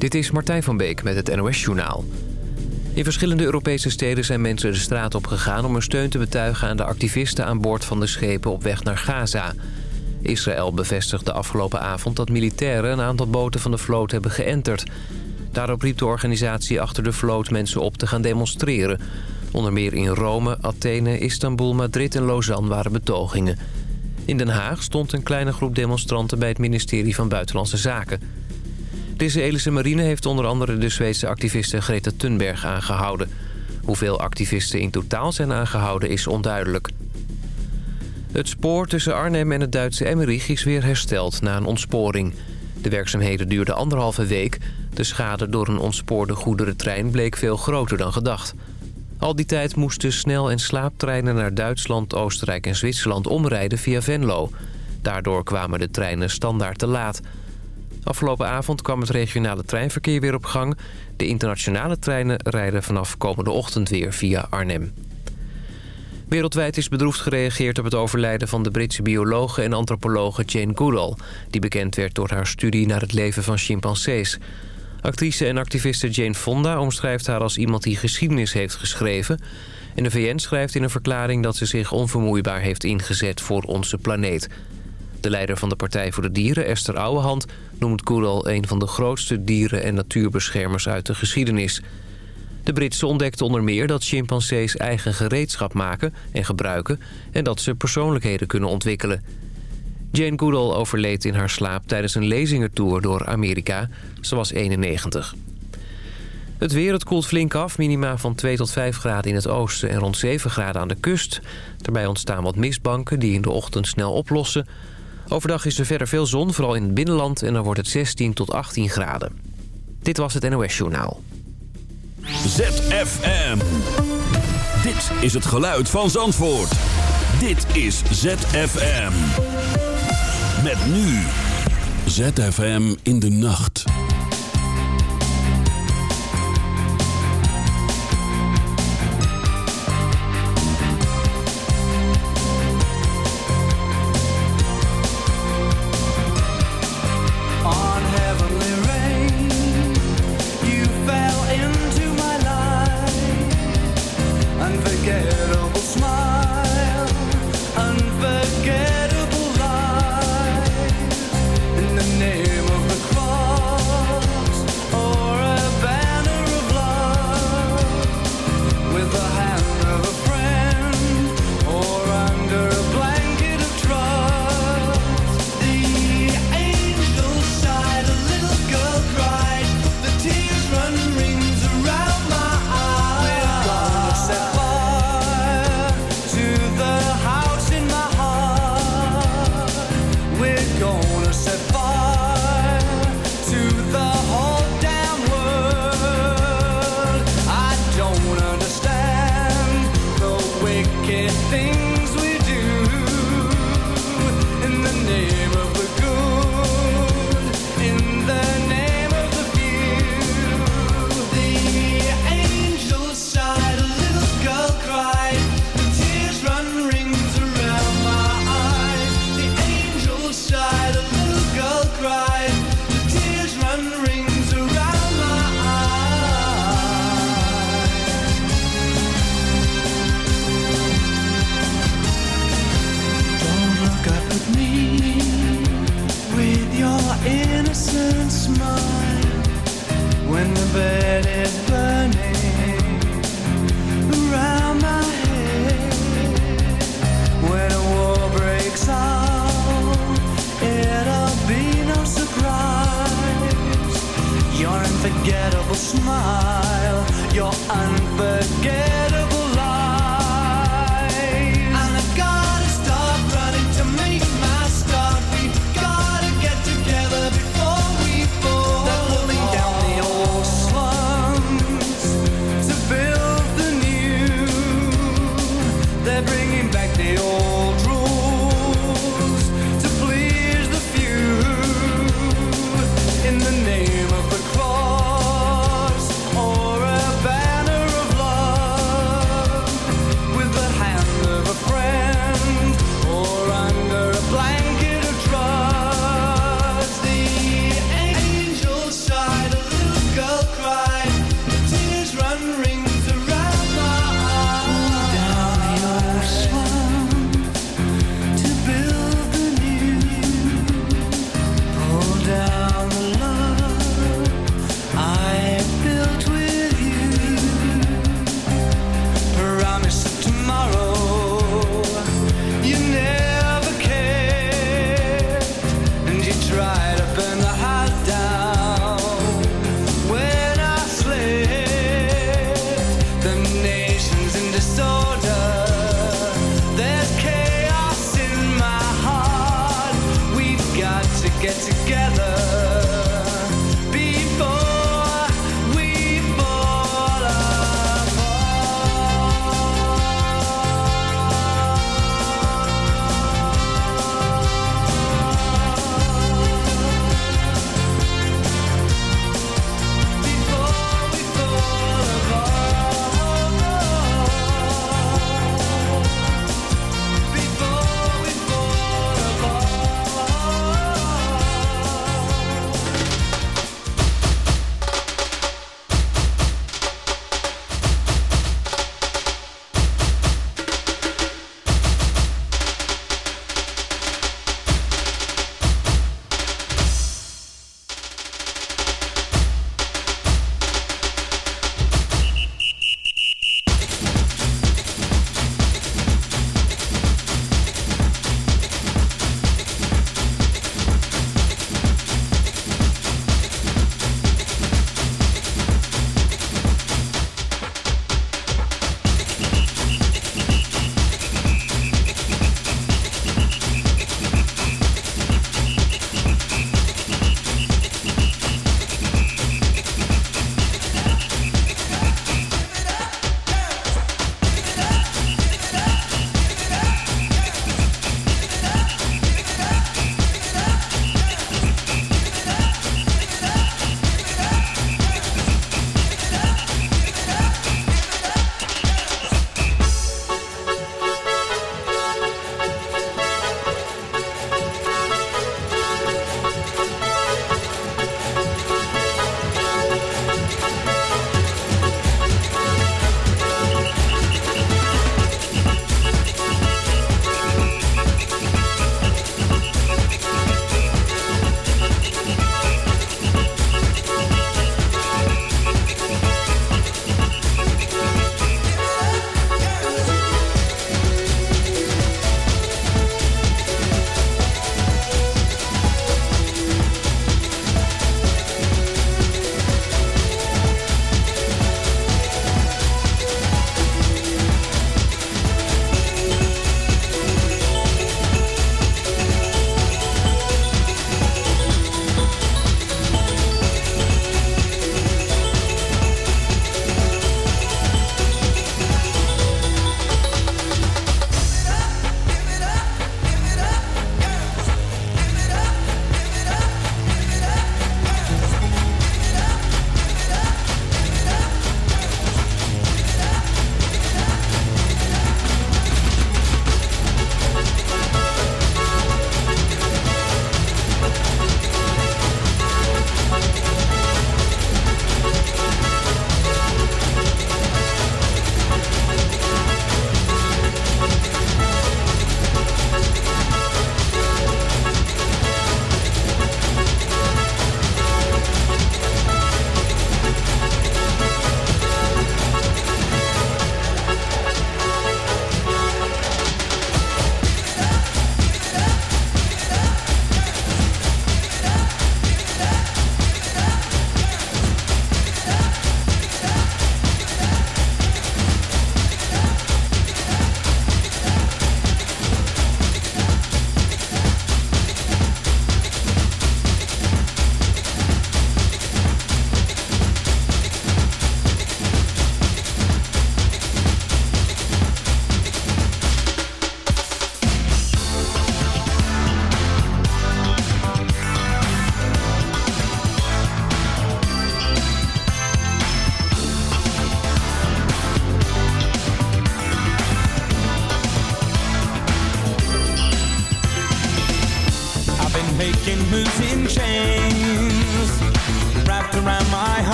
Dit is Martijn van Beek met het NOS-journaal. In verschillende Europese steden zijn mensen de straat op gegaan... om hun steun te betuigen aan de activisten aan boord van de schepen op weg naar Gaza. Israël bevestigde afgelopen avond dat militairen... een aantal boten van de vloot hebben geënterd. Daarop riep de organisatie achter de vloot mensen op te gaan demonstreren. Onder meer in Rome, Athene, Istanbul, Madrid en Lausanne waren betogingen. In Den Haag stond een kleine groep demonstranten bij het ministerie van Buitenlandse Zaken... De elise marine heeft onder andere de Zweedse activiste Greta Thunberg aangehouden. Hoeveel activisten in totaal zijn aangehouden is onduidelijk. Het spoor tussen Arnhem en het Duitse Emmerich is weer hersteld na een ontsporing. De werkzaamheden duurden anderhalve week. De schade door een ontspoorde goederentrein bleek veel groter dan gedacht. Al die tijd moesten snel- en slaaptreinen naar Duitsland, Oostenrijk en Zwitserland omrijden via Venlo. Daardoor kwamen de treinen standaard te laat... Afgelopen avond kwam het regionale treinverkeer weer op gang. De internationale treinen rijden vanaf komende ochtend weer via Arnhem. Wereldwijd is bedroefd gereageerd op het overlijden van de Britse biologe en antropologe Jane Goodall... die bekend werd door haar studie naar het leven van chimpansees. Actrice en activiste Jane Fonda omschrijft haar als iemand die geschiedenis heeft geschreven... en de VN schrijft in een verklaring dat ze zich onvermoeibaar heeft ingezet voor onze planeet. De leider van de Partij voor de Dieren, Esther Ouwehand, noemt Goodall een van de grootste dieren- en natuurbeschermers uit de geschiedenis. De Britse ontdekte onder meer dat chimpansees eigen gereedschap maken en gebruiken... en dat ze persoonlijkheden kunnen ontwikkelen. Jane Goodall overleed in haar slaap tijdens een lezingentour door Amerika. Ze was 91. Het weer, het koelt flink af. Minima van 2 tot 5 graden in het oosten en rond 7 graden aan de kust. Daarbij ontstaan wat mistbanken die in de ochtend snel oplossen... Overdag is er verder veel zon, vooral in het binnenland. En dan wordt het 16 tot 18 graden. Dit was het NOS Journaal. ZFM. Dit is het geluid van Zandvoort. Dit is ZFM. Met nu. ZFM in de nacht.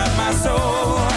inside my soul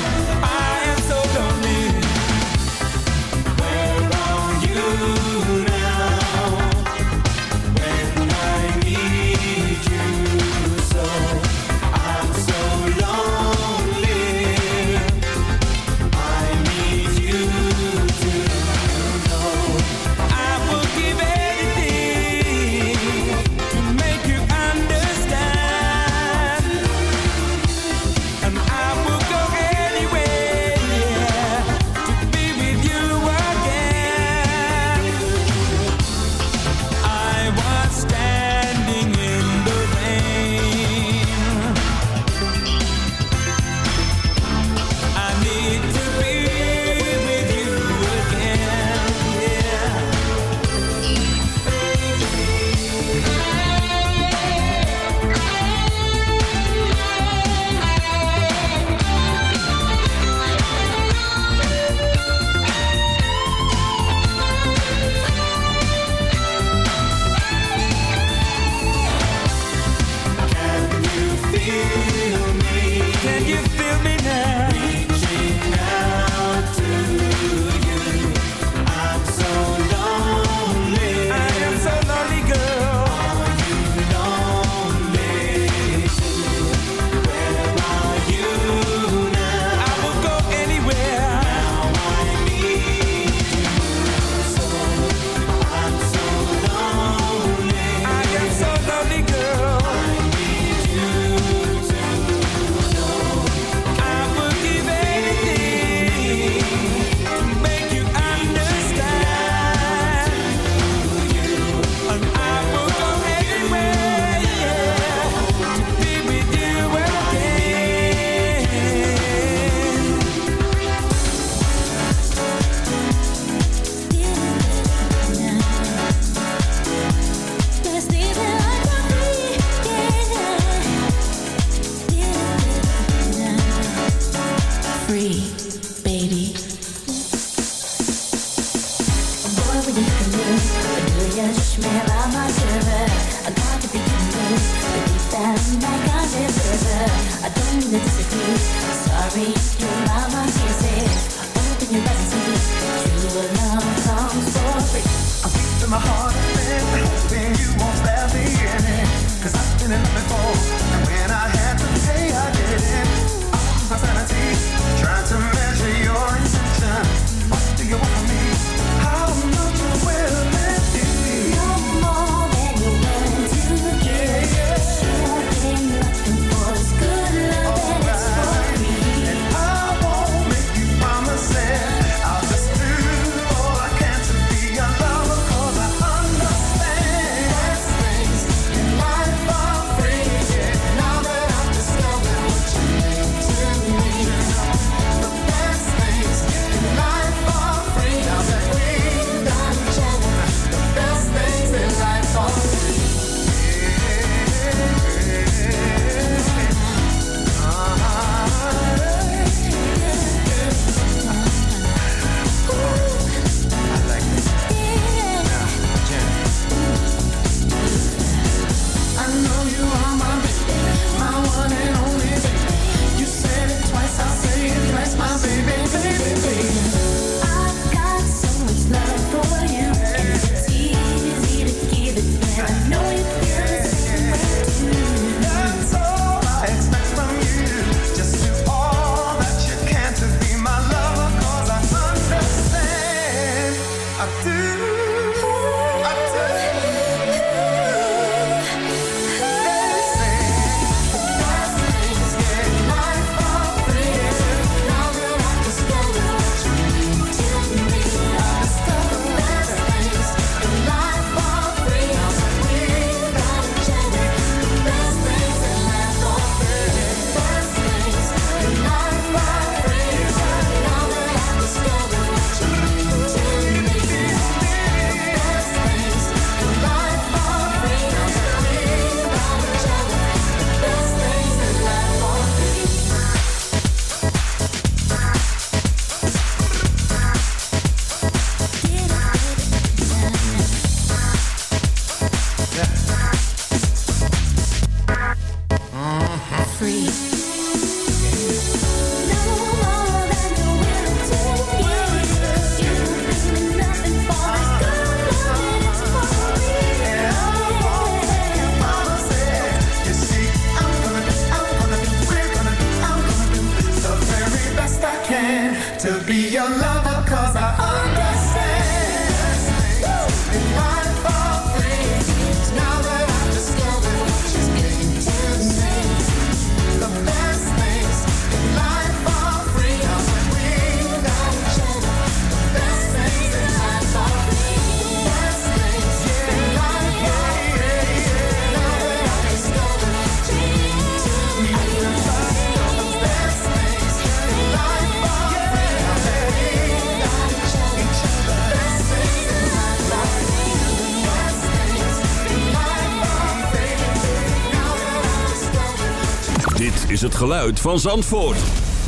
geluid van Zandvoort.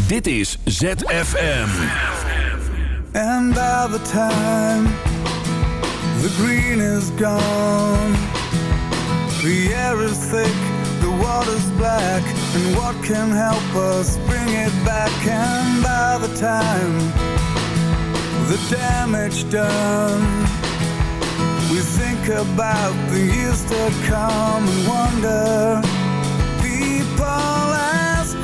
Dit is ZFM. And by the time the green is gone, the air is thick, the water's black, and what can help us bring it back? And by the time the damage done, we think about the years to come and wonder.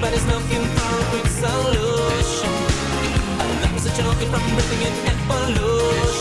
Nobody's looking for a quick solution. a from breathing in evolution.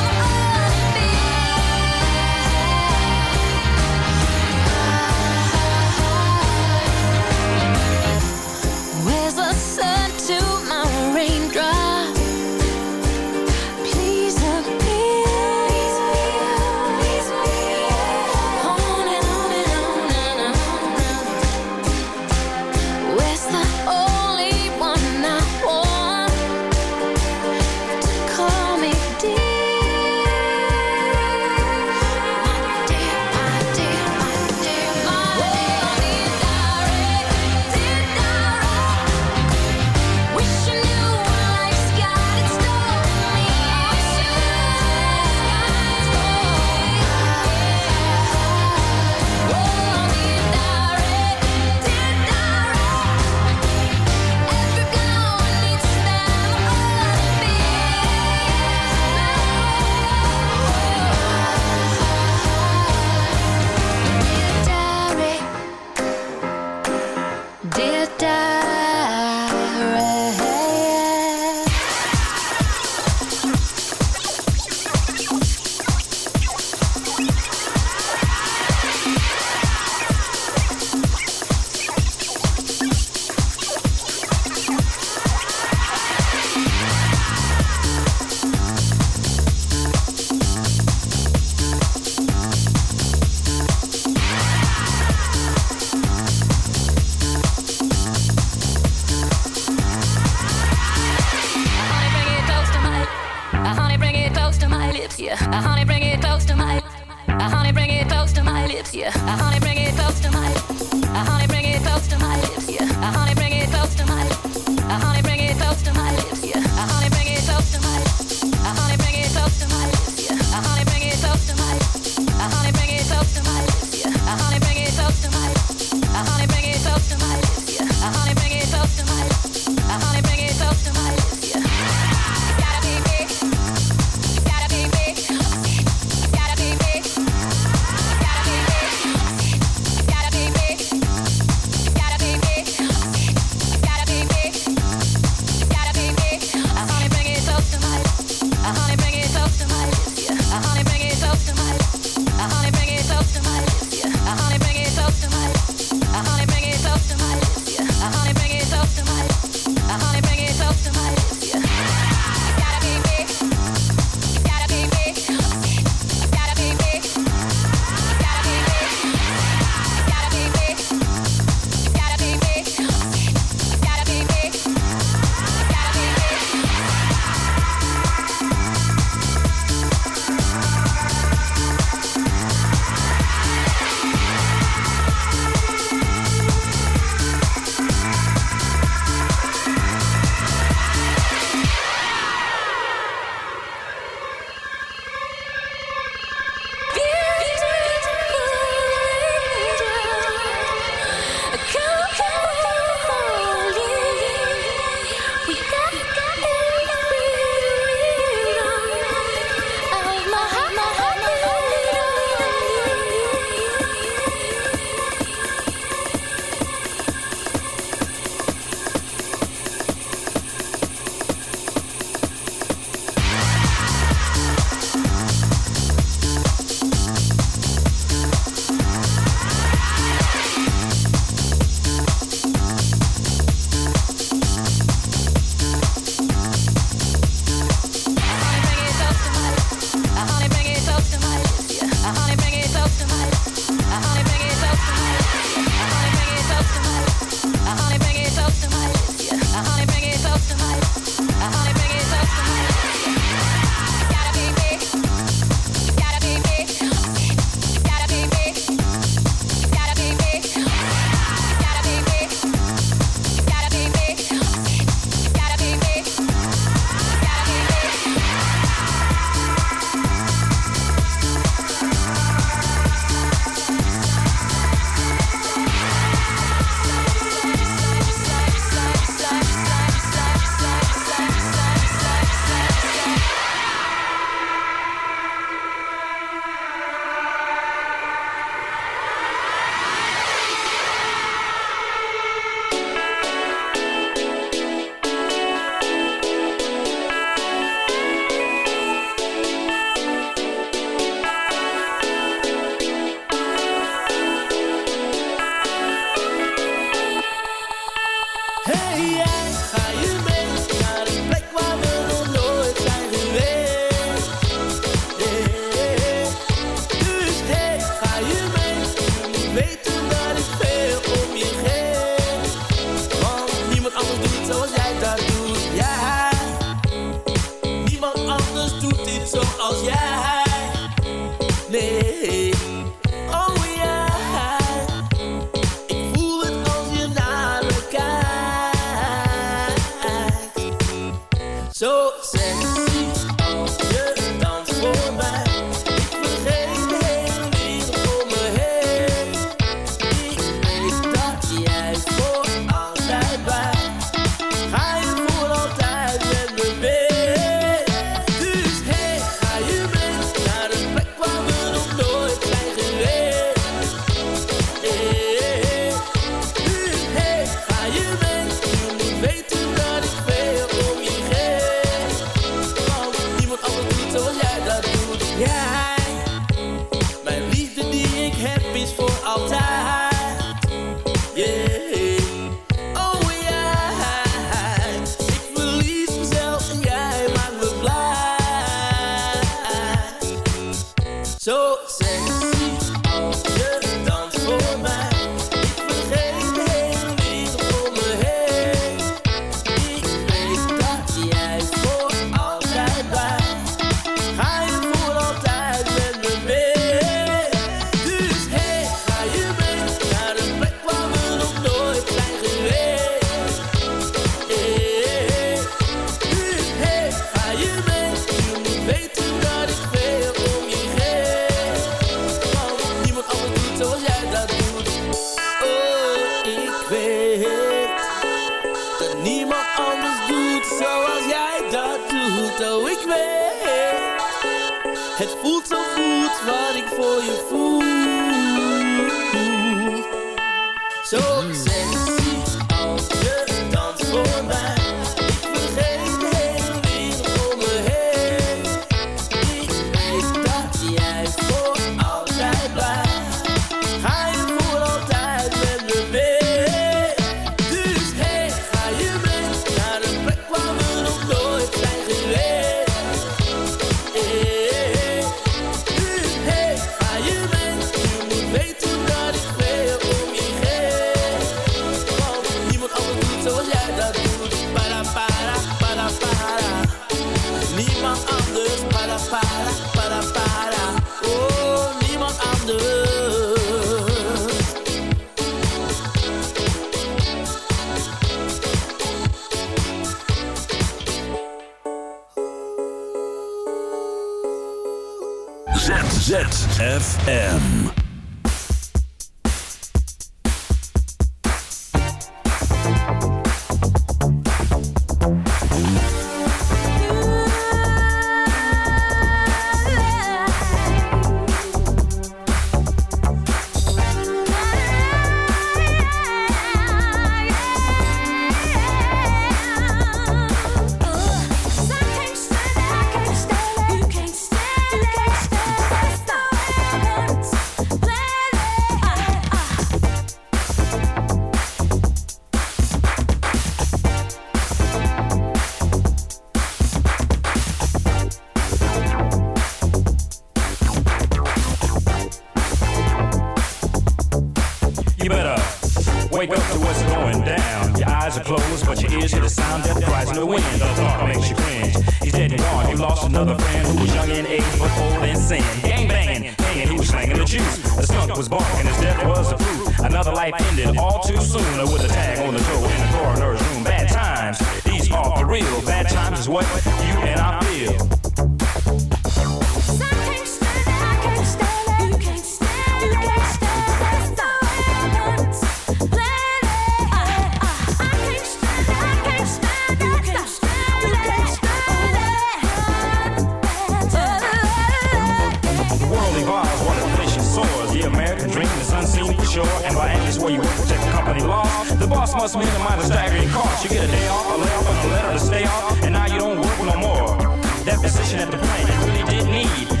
you work to protect the company law. The boss must minimize the staggering cost. You get a day off, a layoff, and a letter to stay off, and now you don't work no more. That position at the plant you really did need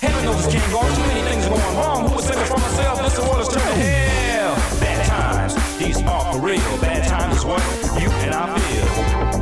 Heaven knows this can't go on. Too many things going wrong. Who was saving for myself? This the world is turning hell. Bad times. These are for real. Bad times is what you and I feel.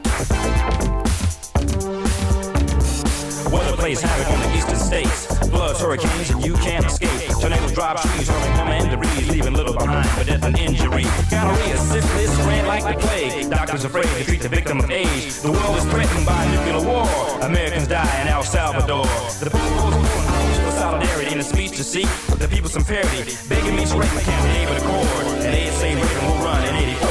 plays havoc on the eastern states. Bloods, hurricanes, and you can't escape. Tornadoes drop trees, hurling home and debris, leaving little behind for death and injury. Gonorrhea, syphilis, ran like the plague. Doctors afraid to treat the victim of age. The world is threatened by nuclear war. Americans die in El Salvador. The people's for solidarity in a speech to seek the people some parity, begging me to break my campaign for the cord. And they say Reagan will run in 84.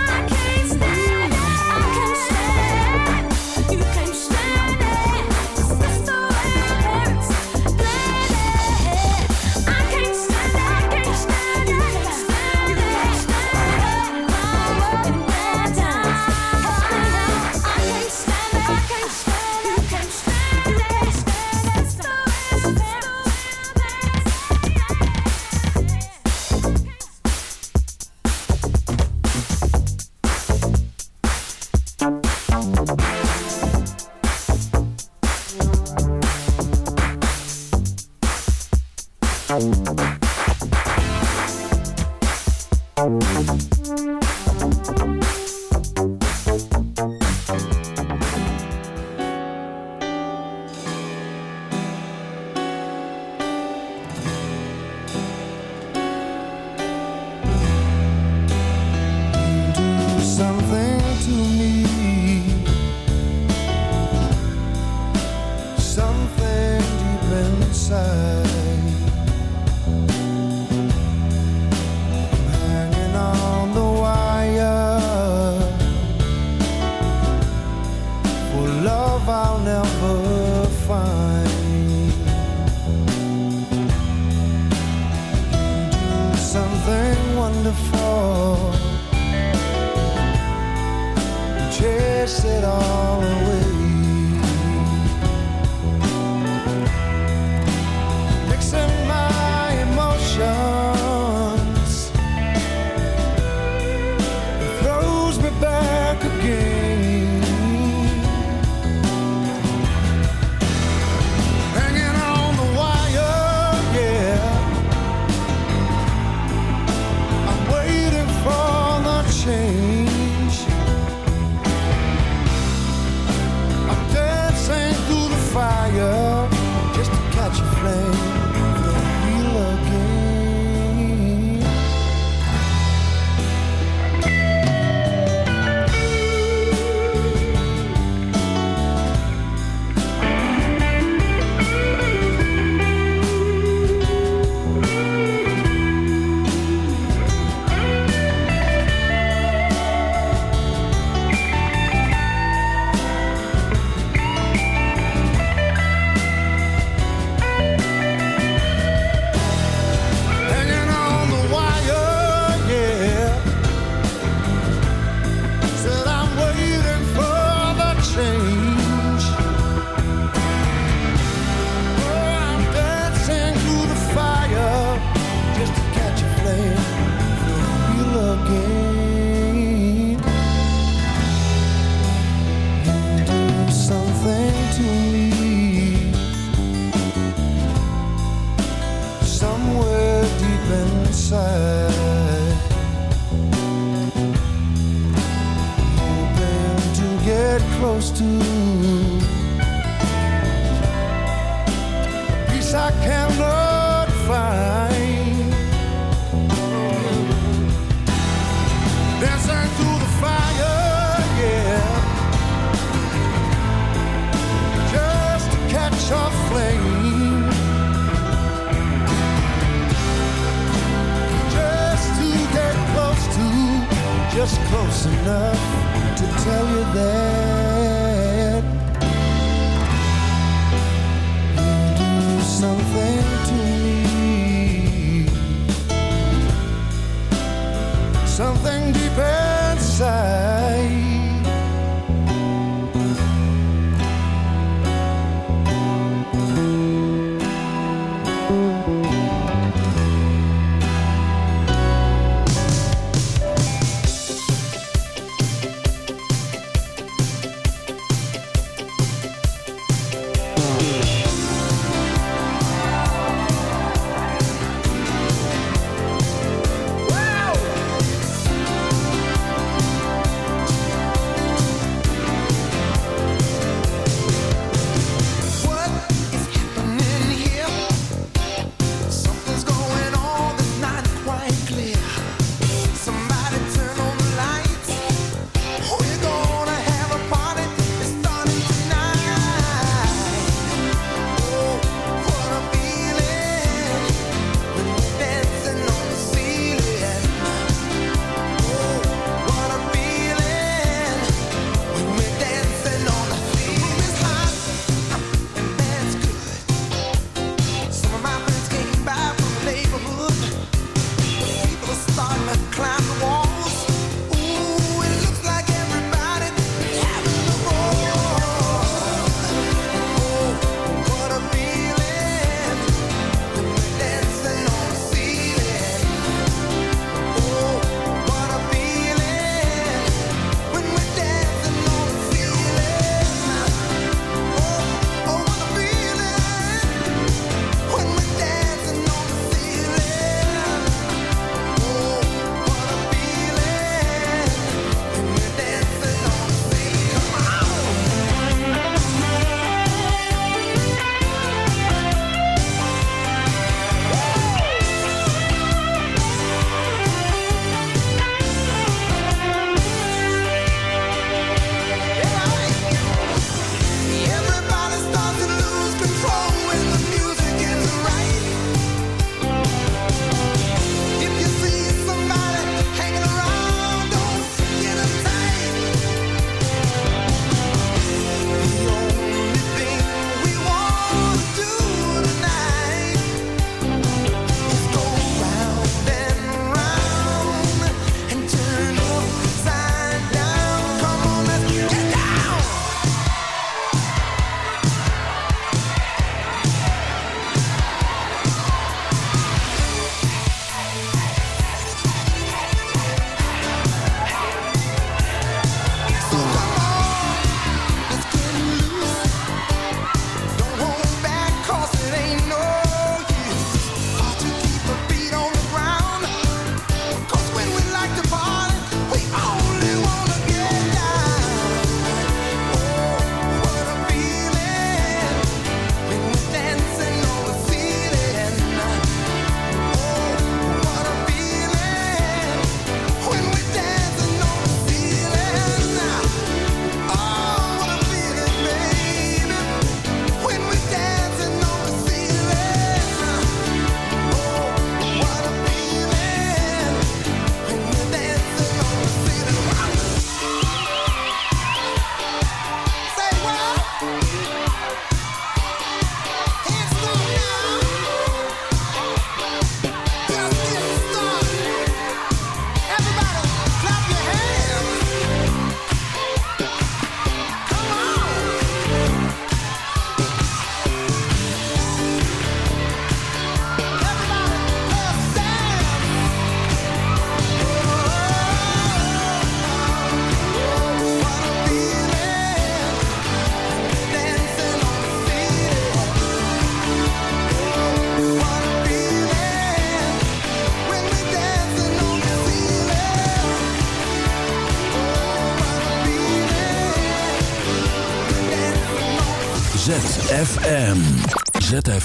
enough to tell you that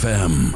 ZFM.